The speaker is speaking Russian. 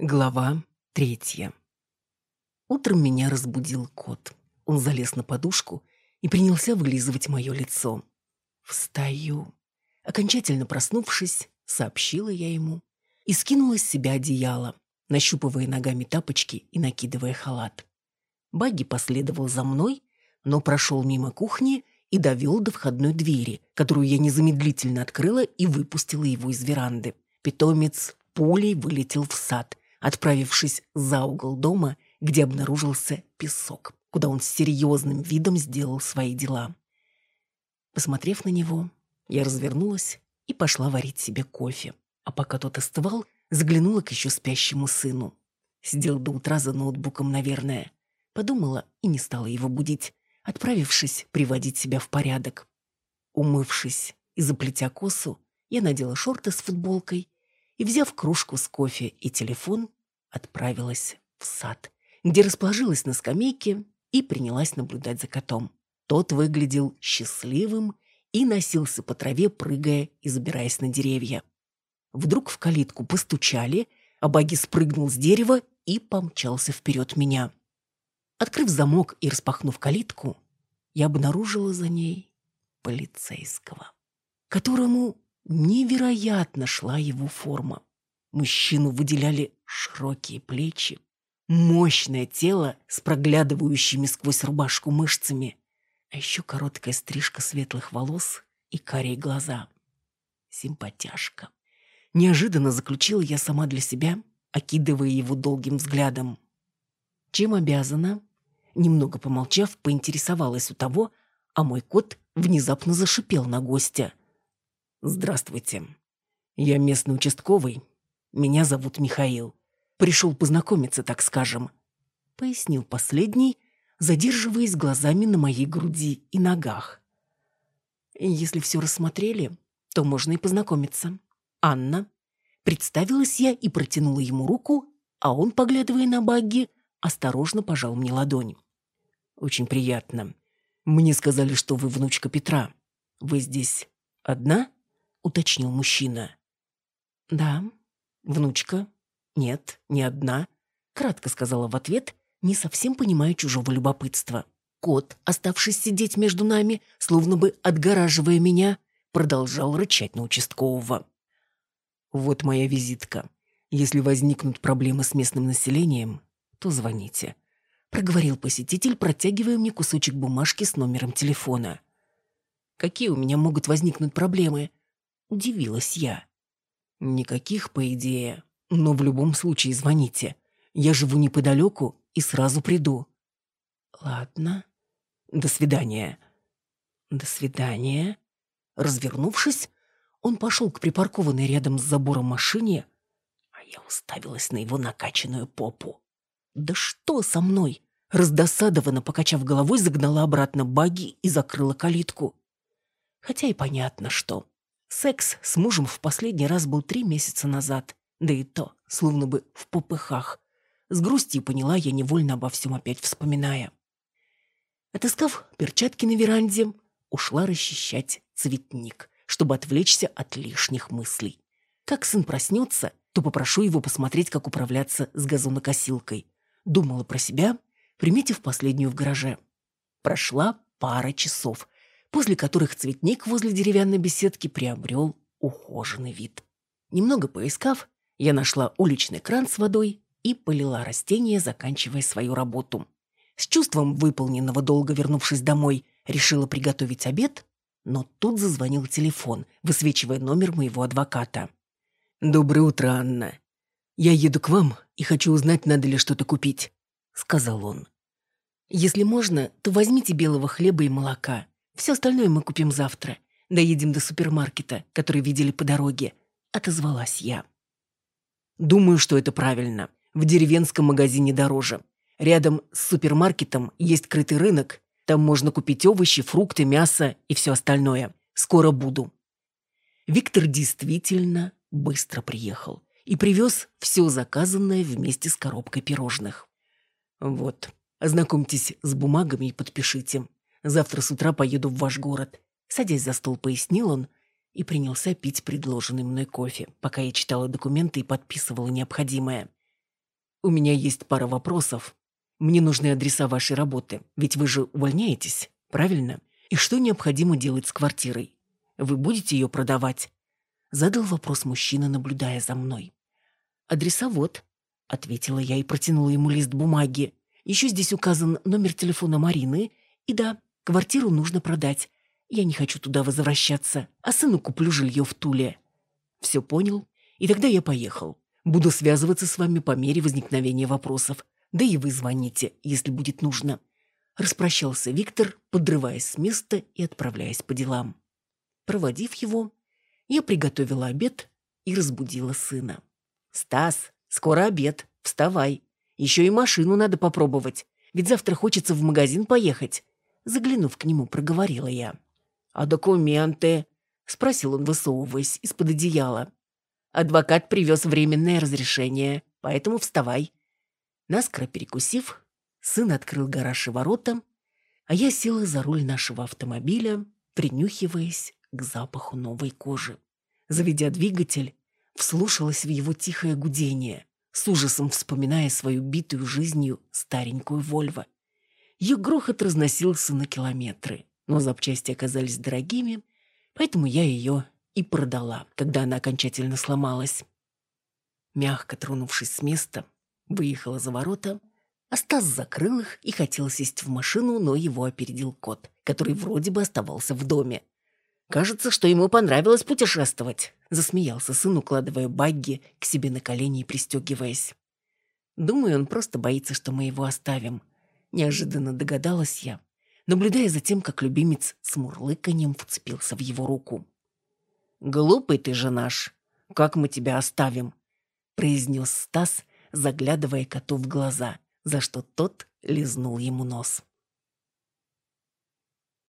Глава третья. Утром меня разбудил кот. Он залез на подушку и принялся вылизывать мое лицо. «Встаю». Окончательно проснувшись, сообщила я ему и скинула с себя одеяло, нащупывая ногами тапочки и накидывая халат. Багги последовал за мной, но прошел мимо кухни и довел до входной двери, которую я незамедлительно открыла и выпустила его из веранды. Питомец пулей вылетел в сад, отправившись за угол дома, где обнаружился песок, куда он с серьезным видом сделал свои дела. Посмотрев на него, я развернулась и пошла варить себе кофе. А пока тот остывал, заглянула к еще спящему сыну. Сидел до утра за ноутбуком, наверное. Подумала и не стала его будить, отправившись приводить себя в порядок. Умывшись и заплетя косу, я надела шорты с футболкой и, взяв кружку с кофе и телефон, отправилась в сад, где расположилась на скамейке и принялась наблюдать за котом. Тот выглядел счастливым и носился по траве, прыгая и забираясь на деревья. Вдруг в калитку постучали, а Баги спрыгнул с дерева и помчался вперед меня. Открыв замок и распахнув калитку, я обнаружила за ней полицейского, которому Невероятно шла его форма. Мужчину выделяли широкие плечи, мощное тело с проглядывающими сквозь рубашку мышцами, а еще короткая стрижка светлых волос и карие глаза. Симпатяшка. Неожиданно заключила я сама для себя, окидывая его долгим взглядом. Чем обязана? Немного помолчав, поинтересовалась у того, а мой кот внезапно зашипел на гостя. «Здравствуйте. Я местный участковый. Меня зовут Михаил. Пришел познакомиться, так скажем», — пояснил последний, задерживаясь глазами на моей груди и ногах. «Если все рассмотрели, то можно и познакомиться. Анна». Представилась я и протянула ему руку, а он, поглядывая на Багги, осторожно пожал мне ладонь. «Очень приятно. Мне сказали, что вы внучка Петра. Вы здесь одна?» — уточнил мужчина. «Да, внучка. Нет, не одна», — кратко сказала в ответ, не совсем понимая чужого любопытства. Кот, оставшись сидеть между нами, словно бы отгораживая меня, продолжал рычать на участкового. «Вот моя визитка. Если возникнут проблемы с местным населением, то звоните», — проговорил посетитель, протягивая мне кусочек бумажки с номером телефона. «Какие у меня могут возникнуть проблемы?» Удивилась я. Никаких, по идее. Но в любом случае звоните. Я живу неподалеку и сразу приду. Ладно. До свидания. До свидания. Развернувшись, он пошел к припаркованной рядом с забором машине, а я уставилась на его накачанную попу. «Да что со мной?» Раздосадованно, покачав головой, загнала обратно баги и закрыла калитку. Хотя и понятно, что. Секс с мужем в последний раз был три месяца назад, да и то, словно бы в попыхах. С грустью поняла я, невольно обо всем опять вспоминая. Отыскав перчатки на веранде, ушла расчищать цветник, чтобы отвлечься от лишних мыслей. Как сын проснется, то попрошу его посмотреть, как управляться с газонокосилкой. Думала про себя, приметив последнюю в гараже. Прошла пара часов, после которых цветник возле деревянной беседки приобрел ухоженный вид. Немного поискав, я нашла уличный кран с водой и полила растения, заканчивая свою работу. С чувством выполненного долга вернувшись домой, решила приготовить обед, но тут зазвонил телефон, высвечивая номер моего адвоката. «Доброе утро, Анна. Я еду к вам и хочу узнать, надо ли что-то купить», — сказал он. «Если можно, то возьмите белого хлеба и молока. Все остальное мы купим завтра. Доедем до супермаркета, который видели по дороге», — отозвалась я. «Думаю, что это правильно. В деревенском магазине дороже. Рядом с супермаркетом есть крытый рынок. Там можно купить овощи, фрукты, мясо и все остальное. Скоро буду». Виктор действительно быстро приехал и привез все заказанное вместе с коробкой пирожных. «Вот, ознакомьтесь с бумагами и подпишите. Завтра с утра поеду в ваш город. Садясь за стол, пояснил он и принялся пить предложенный мной кофе, пока я читала документы и подписывала необходимое. У меня есть пара вопросов. Мне нужны адреса вашей работы, ведь вы же увольняетесь, правильно? И что необходимо делать с квартирой? Вы будете ее продавать?» Задал вопрос мужчина, наблюдая за мной. «Адреса вот», — ответила я и протянула ему лист бумаги. «Еще здесь указан номер телефона Марины. И да, квартиру нужно продать. Я не хочу туда возвращаться, а сыну куплю жилье в Туле». «Все понял. И тогда я поехал. Буду связываться с вами по мере возникновения вопросов. Да и вы звоните, если будет нужно». Распрощался Виктор, подрываясь с места и отправляясь по делам. Проводив его, я приготовила обед и разбудила сына. «Стас, скоро обед, вставай. Еще и машину надо попробовать, ведь завтра хочется в магазин поехать». Заглянув к нему, проговорила я. «А документы?» — спросил он, высовываясь из-под одеяла. «Адвокат привез временное разрешение, поэтому вставай». Наскоро перекусив, сын открыл гараж и ворота, а я села за руль нашего автомобиля, принюхиваясь к запаху новой кожи. Заведя двигатель, вслушалась в его тихое гудение, с ужасом вспоминая свою битую жизнью старенькую Вольво. Ее грохот разносился на километры, но запчасти оказались дорогими, поэтому я ее и продала, когда она окончательно сломалась. Мягко тронувшись с места, выехала за ворота, а Стас закрыл их и хотел сесть в машину, но его опередил кот, который вроде бы оставался в доме. Кажется, что ему понравилось путешествовать», — засмеялся сын, укладывая багги к себе на колени и пристегиваясь. «Думаю, он просто боится, что мы его оставим», — неожиданно догадалась я, наблюдая за тем, как любимец с мурлыканьем вцепился в его руку. «Глупый ты же наш! Как мы тебя оставим?» — произнес Стас, заглядывая коту в глаза, за что тот лизнул ему нос.